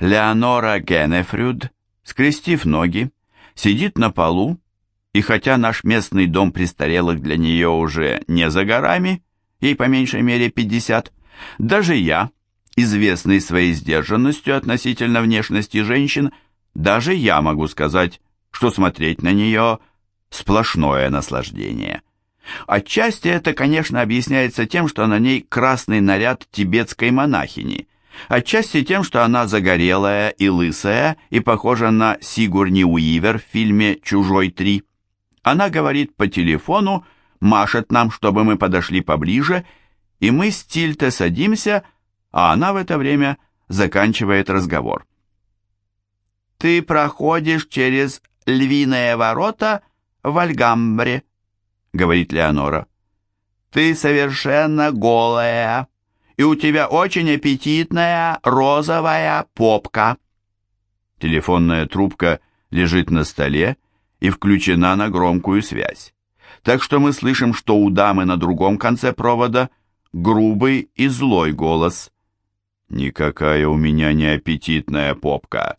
Леонора Генефрюд, скрестив ноги, сидит на полу, и хотя наш местный дом престарелых для нее уже не за горами, ей по меньшей мере 50, даже я, известный своей сдержанностью относительно внешности женщин, даже я могу сказать, что смотреть на нее – сплошное наслаждение. Отчасти это, конечно, объясняется тем, что на ней красный наряд тибетской монахини, отчасти тем, что она загорелая и лысая и похожа на Сигурни Уивер в фильме «Чужой 3». Она говорит по телефону, машет нам, чтобы мы подошли поближе, и мы с Тильте садимся, а она в это время заканчивает разговор. «Ты проходишь через львиные ворота в Альгамбре», говорит Леонора. «Ты совершенно голая, и у тебя очень аппетитная розовая попка». Телефонная трубка лежит на столе и включена на громкую связь. Так что мы слышим, что у дамы на другом конце провода грубый и злой голос. «Никакая у меня не аппетитная попка.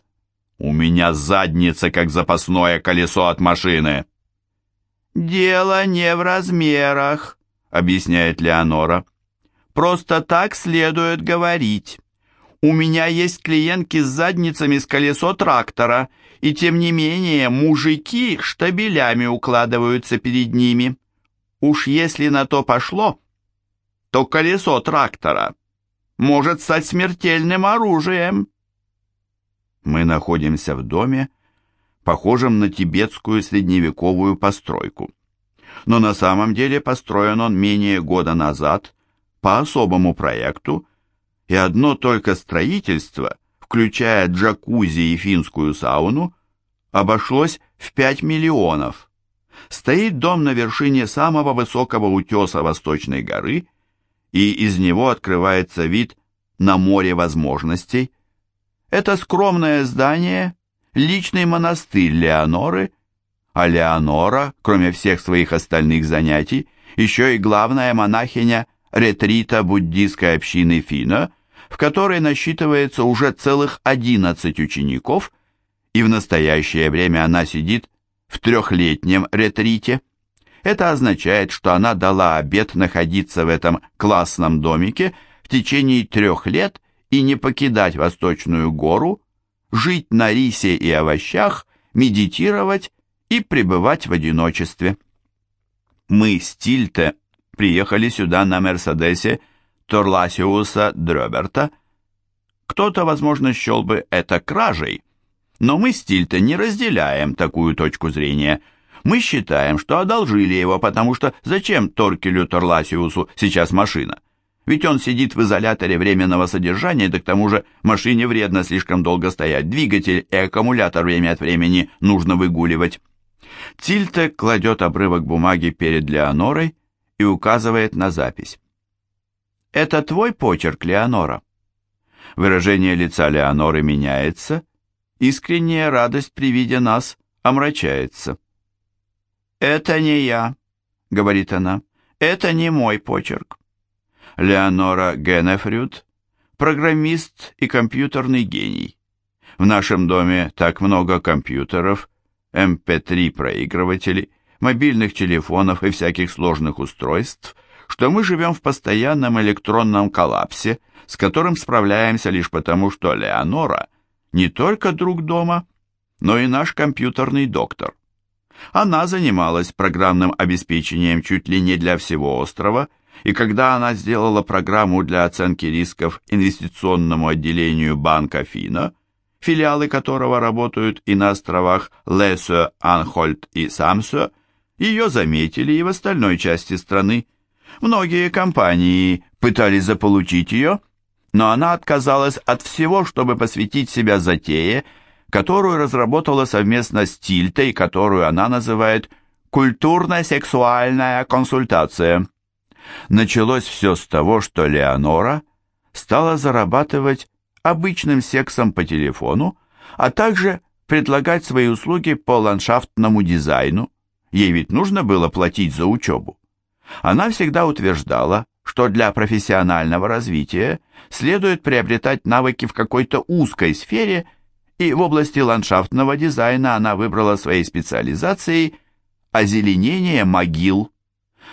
У меня задница, как запасное колесо от машины». «Дело не в размерах», — объясняет Леонора. «Просто так следует говорить. У меня есть клиентки с задницами с колесо трактора, и тем не менее мужики штабелями укладываются перед ними. Уж если на то пошло, то колесо трактора может стать смертельным оружием». Мы находимся в доме, похожим на тибетскую средневековую постройку. Но на самом деле построен он менее года назад по особому проекту, и одно только строительство, включая джакузи и финскую сауну, обошлось в 5 миллионов. Стоит дом на вершине самого высокого утеса Восточной горы, и из него открывается вид на море возможностей. Это скромное здание личный монастырь Леоноры, а Леонора, кроме всех своих остальных занятий, еще и главная монахиня ретрита буддийской общины Фино, в которой насчитывается уже целых 11 учеников, и в настоящее время она сидит в трехлетнем ретрите. Это означает, что она дала обет находиться в этом классном домике в течение трех лет и не покидать Восточную гору, жить на рисе и овощах, медитировать и пребывать в одиночестве. Мы с Тильте приехали сюда на Мерседесе Торласиуса Дрёберта. Кто-то, возможно, счел бы это кражей, но мы с Тильте не разделяем такую точку зрения. Мы считаем, что одолжили его, потому что зачем Торкелю Торласиусу сейчас машина? Ведь он сидит в изоляторе временного содержания, да к тому же машине вредно слишком долго стоять. Двигатель и аккумулятор время от времени нужно выгуливать. Тильте кладет обрывок бумаги перед Леонорой и указывает на запись. «Это твой почерк, Леонора?» Выражение лица Леоноры меняется, искренняя радость при виде нас омрачается. «Это не я», — говорит она, — «это не мой почерк. Леонора Генефрюд, программист и компьютерный гений. В нашем доме так много компьютеров, MP3 эм мобильных телефонов и всяких сложных устройств, что мы живем в постоянном электронном коллапсе, с которым справляемся лишь потому, что Леонора не только друг дома, но и наш компьютерный доктор. Она занималась программным обеспечением чуть ли не для всего острова – и когда она сделала программу для оценки рисков инвестиционному отделению банка Фина, филиалы которого работают и на островах Лесо, Анхольд и Самсо, ее заметили и в остальной части страны. Многие компании пытались заполучить ее, но она отказалась от всего, чтобы посвятить себя затее, которую разработала совместно с Тильтой, которую она называет «культурно-сексуальная консультация». Началось все с того, что Леонора стала зарабатывать обычным сексом по телефону, а также предлагать свои услуги по ландшафтному дизайну. Ей ведь нужно было платить за учебу. Она всегда утверждала, что для профессионального развития следует приобретать навыки в какой-то узкой сфере, и в области ландшафтного дизайна она выбрала своей специализацией озеленение могил.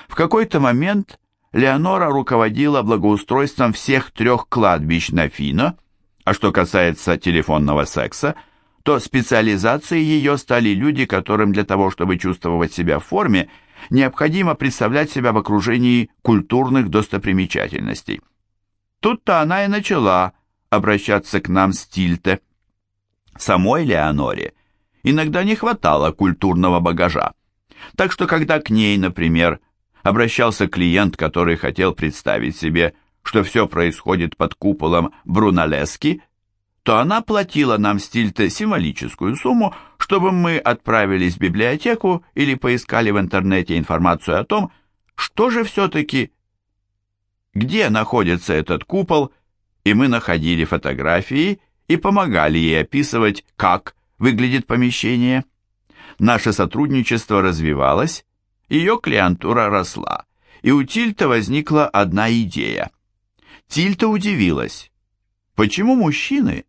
В какой-то момент Леонора руководила благоустройством всех трех кладбищ на Фино, а что касается телефонного секса, то специализацией ее стали люди, которым для того, чтобы чувствовать себя в форме, необходимо представлять себя в окружении культурных достопримечательностей. Тут-то она и начала обращаться к нам с Тильте. Самой Леоноре иногда не хватало культурного багажа. Так что когда к ней, например, обращался клиент, который хотел представить себе, что все происходит под куполом Бруналески, то она платила нам стиль-то символическую сумму, чтобы мы отправились в библиотеку или поискали в интернете информацию о том, что же все-таки, где находится этот купол, и мы находили фотографии и помогали ей описывать, как выглядит помещение. Наше сотрудничество развивалось, ее клиентура росла, и у Тильта возникла одна идея. Тильта удивилась, почему мужчины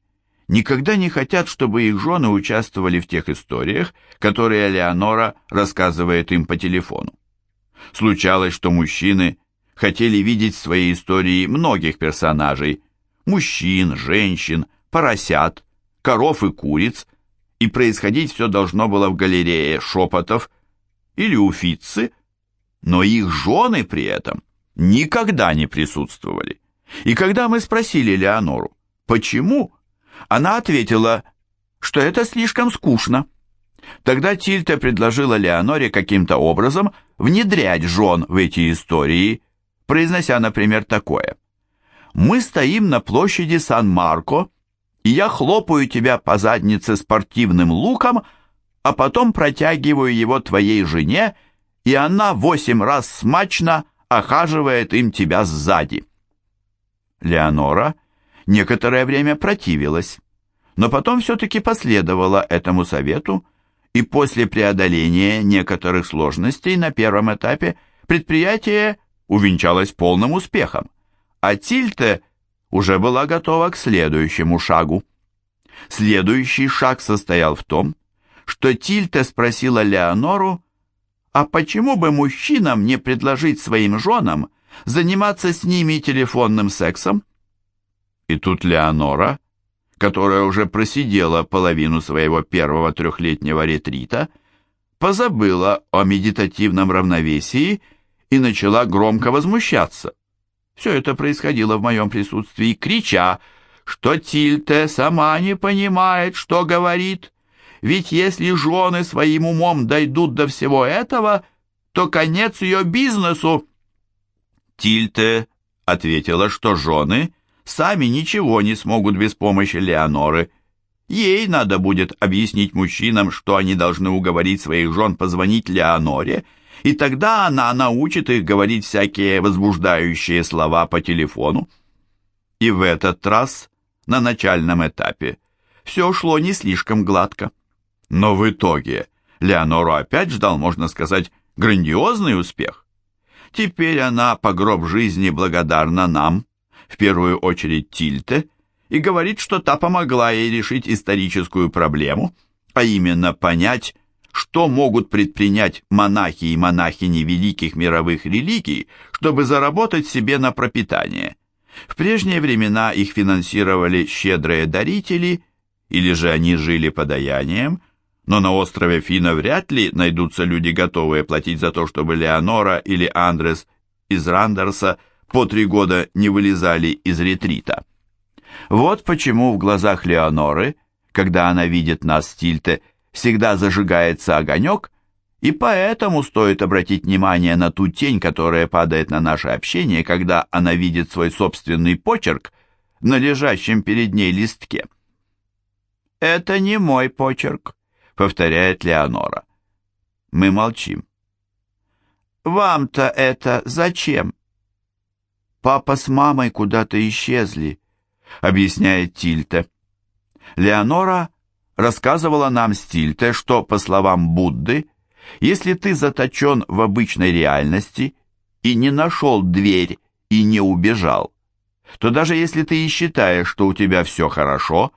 никогда не хотят, чтобы их жены участвовали в тех историях, которые Леонора рассказывает им по телефону. Случалось, что мужчины хотели видеть в своей истории многих персонажей – мужчин, женщин, поросят, коров и куриц, и происходить все должно было в галерее шепотов или у Фитцы, но их жены при этом никогда не присутствовали. И когда мы спросили Леонору, почему, она ответила, что это слишком скучно. Тогда Тильта предложила Леоноре каким-то образом внедрять жен в эти истории, произнося, например, такое. «Мы стоим на площади Сан-Марко, и я хлопаю тебя по заднице спортивным луком, а потом протягиваю его твоей жене, и она восемь раз смачно охаживает им тебя сзади». Леонора некоторое время противилась, но потом все-таки последовала этому совету, и после преодоления некоторых сложностей на первом этапе предприятие увенчалось полным успехом, а Тильте уже была готова к следующему шагу. Следующий шаг состоял в том, что Тильте спросила Леонору, а почему бы мужчинам не предложить своим женам заниматься с ними телефонным сексом? И тут Леонора, которая уже просидела половину своего первого трехлетнего ретрита, позабыла о медитативном равновесии и начала громко возмущаться. Все это происходило в моем присутствии, крича, что Тильте сама не понимает, что говорит. Ведь если жены своим умом дойдут до всего этого, то конец ее бизнесу. Тильте ответила, что жены сами ничего не смогут без помощи Леоноры. Ей надо будет объяснить мужчинам, что они должны уговорить своих жен позвонить Леоноре, и тогда она научит их говорить всякие возбуждающие слова по телефону. И в этот раз, на начальном этапе, все шло не слишком гладко. Но в итоге Леонору опять ждал, можно сказать, грандиозный успех. Теперь она по гроб жизни благодарна нам, в первую очередь Тильте, и говорит, что та помогла ей решить историческую проблему, а именно понять, что могут предпринять монахи и монахини великих мировых религий, чтобы заработать себе на пропитание. В прежние времена их финансировали щедрые дарители, или же они жили подаянием, но на острове Фина вряд ли найдутся люди, готовые платить за то, чтобы Леонора или Андрес из Рандерса по три года не вылезали из ретрита. Вот почему в глазах Леоноры, когда она видит нас с Тильте, всегда зажигается огонек, и поэтому стоит обратить внимание на ту тень, которая падает на наше общение, когда она видит свой собственный почерк на лежащем перед ней листке. «Это не мой почерк», — повторяет Леонора. Мы молчим. «Вам-то это зачем?» «Папа с мамой куда-то исчезли», — объясняет Тильте. Леонора рассказывала нам Стильте, что, по словам Будды, если ты заточен в обычной реальности и не нашел дверь и не убежал, то даже если ты и считаешь, что у тебя все хорошо,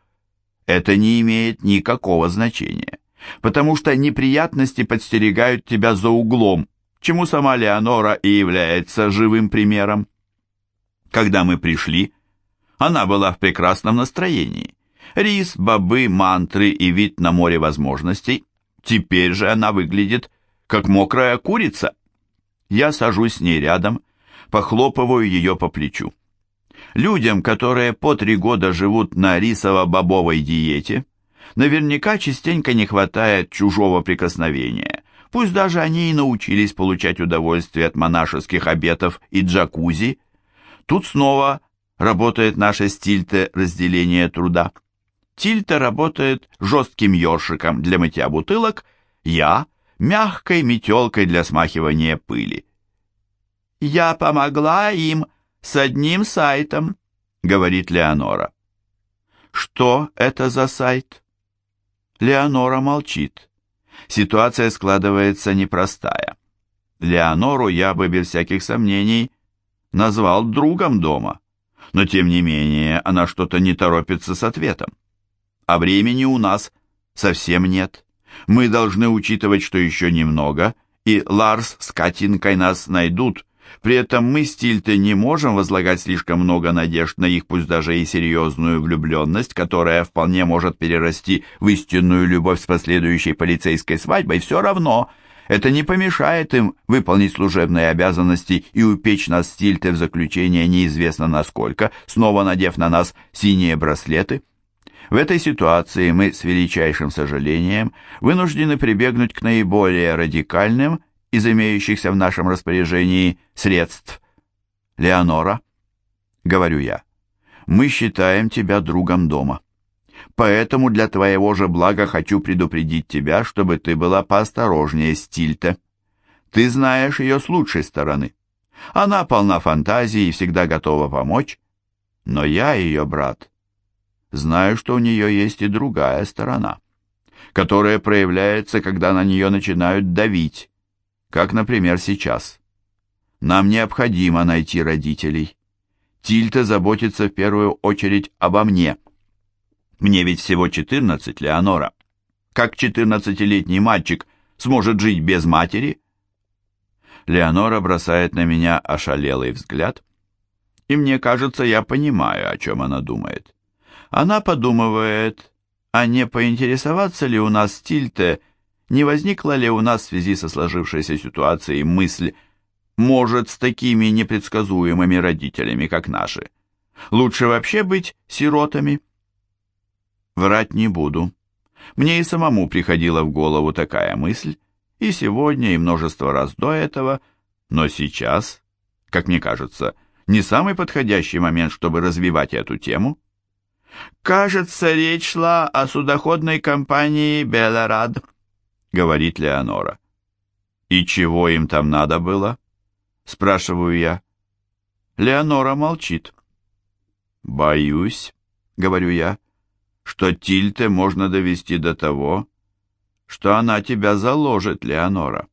это не имеет никакого значения, потому что неприятности подстерегают тебя за углом, чему сама Леонора и является живым примером. Когда мы пришли, она была в прекрасном настроении. Рис, бобы, мантры и вид на море возможностей. Теперь же она выглядит, как мокрая курица. Я сажусь с ней рядом, похлопываю ее по плечу. Людям, которые по три года живут на рисово-бобовой диете, наверняка частенько не хватает чужого прикосновения. Пусть даже они и научились получать удовольствие от монашеских обетов и джакузи. Тут снова работает наше стильте разделение труда. Тильта работает жестким ёршиком для мытья бутылок, я – мягкой метелкой для смахивания пыли. «Я помогла им с одним сайтом», — говорит Леонора. «Что это за сайт?» Леонора молчит. Ситуация складывается непростая. Леонору я бы без всяких сомнений назвал другом дома, но тем не менее она что-то не торопится с ответом. А времени у нас совсем нет. Мы должны учитывать, что еще немного, и Ларс с Катинкой нас найдут, при этом мы с Тильте не можем возлагать слишком много надежд на их, пусть даже и серьезную влюбленность, которая вполне может перерасти в истинную любовь с последующей полицейской свадьбой, все равно это не помешает им выполнить служебные обязанности и упечь нас с Тильте в заключение неизвестно насколько, снова надев на нас синие браслеты. В этой ситуации мы с величайшим сожалением вынуждены прибегнуть к наиболее радикальным из имеющихся в нашем распоряжении средств. Леонора, говорю я, мы считаем тебя другом дома. Поэтому для твоего же блага хочу предупредить тебя, чтобы ты была поосторожнее с Тильте. Ты знаешь ее с лучшей стороны. Она полна фантазии и всегда готова помочь. Но я ее брат. Знаю, что у нее есть и другая сторона, которая проявляется, когда на нее начинают давить, как, например, сейчас. Нам необходимо найти родителей. Тильта заботится в первую очередь обо мне. Мне ведь всего 14, Леонора. Как 14-летний мальчик сможет жить без матери? Леонора бросает на меня ошалелый взгляд, и мне кажется, я понимаю, о чем она думает. Она подумывает, а не поинтересоваться ли у нас с Тильте не возникла ли у нас в связи со сложившейся ситуацией мысль, может, с такими непредсказуемыми родителями, как наши, лучше вообще быть сиротами? Врать не буду. Мне и самому приходила в голову такая мысль, и сегодня, и множество раз до этого, но сейчас, как мне кажется, не самый подходящий момент, чтобы развивать эту тему. Кажется, речь шла о судоходной компании «Белорад», говорит Леонора. «И чего им там надо было?» спрашиваю я. Леонора молчит. «Боюсь», — говорю я, — «что Тильте можно довести до того, что она тебя заложит, Леонора.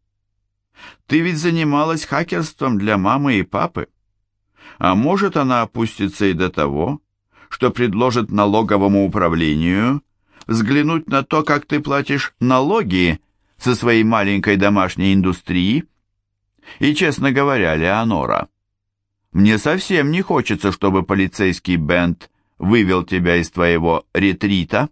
Ты ведь занималась хакерством для мамы и папы. А может, она опустится и до того, что предложит налоговому управлению взглянуть на то, как ты платишь налоги со своей маленькой домашней индустрией. И, честно говоря, Леонора, мне совсем не хочется, чтобы полицейский Бент вывел тебя из твоего ретрита.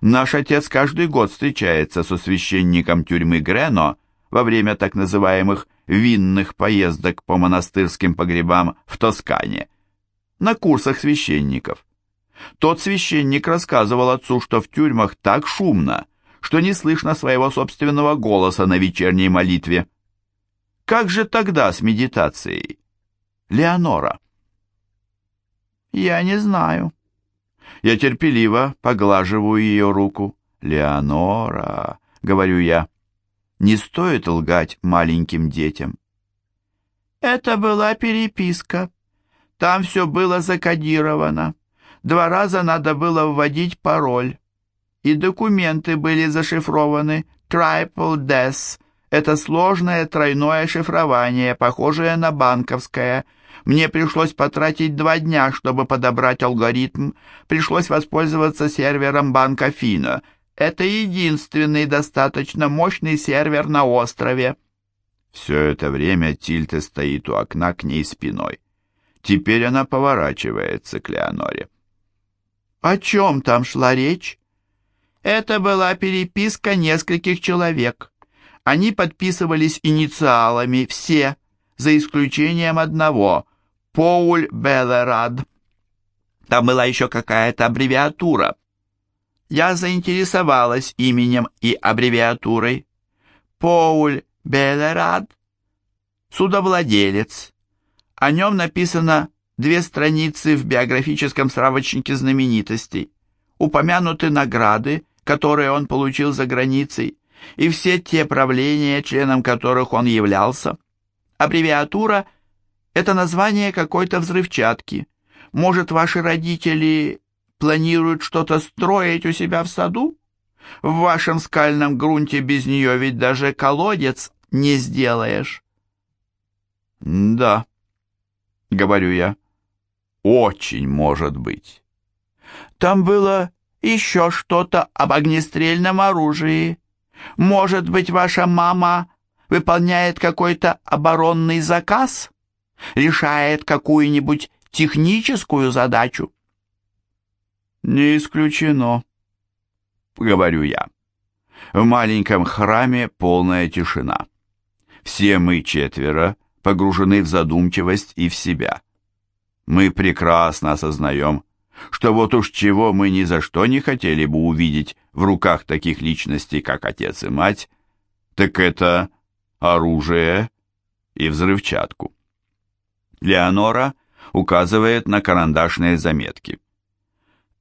Наш отец каждый год встречается со священником тюрьмы Грено во время так называемых винных поездок по монастырским погребам в Тоскане, на курсах священников. Тот священник рассказывал отцу, что в тюрьмах так шумно, что не слышно своего собственного голоса на вечерней молитве. Как же тогда с медитацией? Леонора. Я не знаю. Я терпеливо поглаживаю ее руку. Леонора, говорю я, не стоит лгать маленьким детям. Это была переписка. Там все было закодировано. Два раза надо было вводить пароль и документы были зашифрованы Triple Death. Это сложное тройное шифрование, похожее на банковское. Мне пришлось потратить два дня, чтобы подобрать алгоритм. Пришлось воспользоваться сервером банка Фина. Это единственный достаточно мощный сервер на острове. Все это время Тильте стоит у окна к ней спиной. Теперь она поворачивается к Леоноре. «О чем там шла речь?» «Это была переписка нескольких человек. Они подписывались инициалами, все, за исключением одного — Поуль Белерад. Там была еще какая-то аббревиатура. Я заинтересовалась именем и аббревиатурой. Поуль Белерад, судовладелец. О нем написано две страницы в биографическом справочнике знаменитостей. Упомянуты награды, которые он получил за границей, и все те правления, членом которых он являлся. Аббревиатура – это название какой-то взрывчатки. Может, ваши родители планируют что-то строить у себя в саду? В вашем скальном грунте без нее ведь даже колодец не сделаешь. Да, говорю я, очень может быть. Там было еще что-то об огнестрельном оружии. Может быть, ваша мама выполняет какой-то оборонный заказ? Решает какую-нибудь техническую задачу? Не исключено, говорю я. В маленьком храме полная тишина. Все мы четверо погружены в задумчивость и в себя. Мы прекрасно осознаем, что вот уж чего мы ни за что не хотели бы увидеть в руках таких личностей, как отец и мать, так это оружие и взрывчатку. Леонора указывает на карандашные заметки.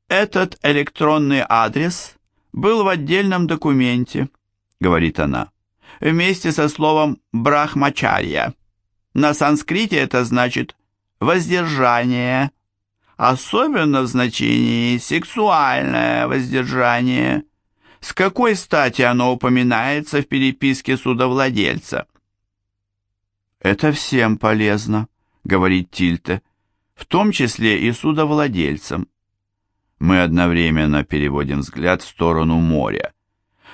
«Этот электронный адрес был в отдельном документе», — говорит она, «вместе со словом «брахмачарья». На санскрите это значит «воздержание», особенно в значении «сексуальное воздержание». С какой стати оно упоминается в переписке судовладельца? Это всем полезно говорит Тильте, в том числе и судовладельцам. Мы одновременно переводим взгляд в сторону моря.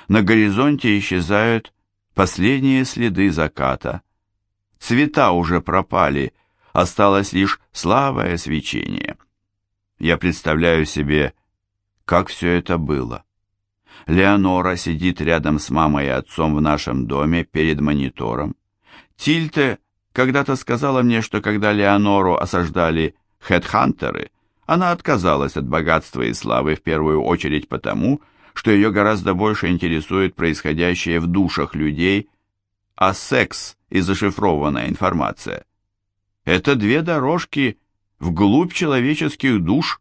На горизонте исчезают последние следы заката. Цвета уже пропали, осталось лишь слабое свечение. Я представляю себе, как все это было. Леонора сидит рядом с мамой и отцом в нашем доме перед монитором. Тильте когда-то сказала мне, что когда Леонору осаждали хедхантеры, она отказалась от богатства и славы в первую очередь потому, что ее гораздо больше интересует происходящее в душах людей, а секс и зашифрованная информация. Это две дорожки вглубь человеческих душ.